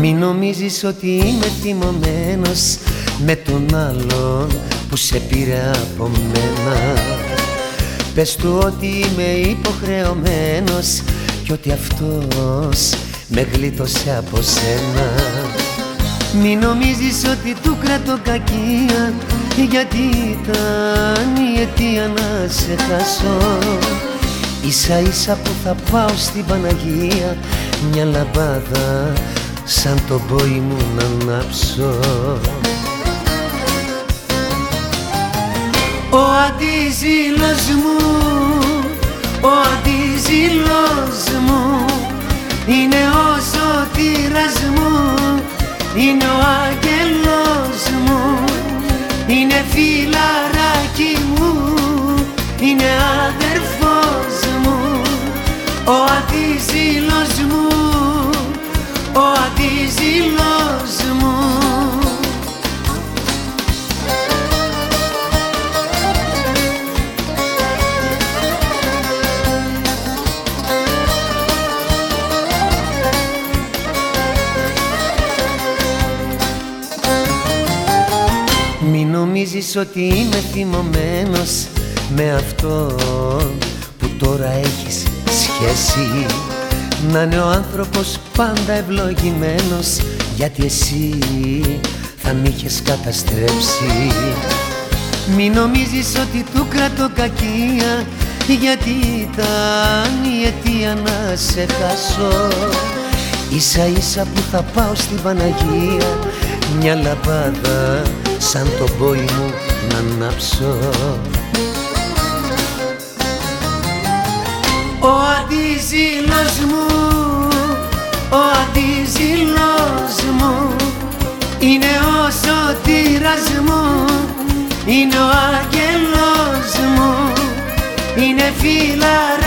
Μην νομίζεις ότι είμαι θυμωμένος με τον άλλον που σε πήρε από μένα. Πες του ότι είμαι υποχρεωμένος κι ότι αυτός με γλίτωσε από σένα. Μην νομίζεις ότι του κρατώ κακία γιατί ήταν η αιτία να σε χάσω. Ίσα ίσα που θα πάω στην Παναγία μια λαμπάδα σαν το πόη μου να ανάψω. Ο αντίζηλος μου, ο αντίζηλος μου είναι ο σωτήρας μου, είναι ο άγγελος μου είναι φιλαράκι μου, είναι αδερφός μου. Ο αντίζηλος μου ο αντίζηλος μου. Μην νομίζεις ότι είμαι θυμωμένος με αυτόν που τώρα έχεις σχέση να είναι ο άνθρωπος πάντα ευλογημένος γιατί εσύ θα μ' είχες καταστρέψει. Μην νομίζεις ότι του κρατώ κακία γιατί ήταν η αιτία να σε χάσω. Ίσα ίσα που θα πάω στην Παναγία μια λαμπάδα σαν το πόη μου να ανάψω αντίζηλος μου, ο αντίζηλος μου. Είναι ο σωτήρας μου, είναι ο άγγελος μου. Είναι φιλαράκι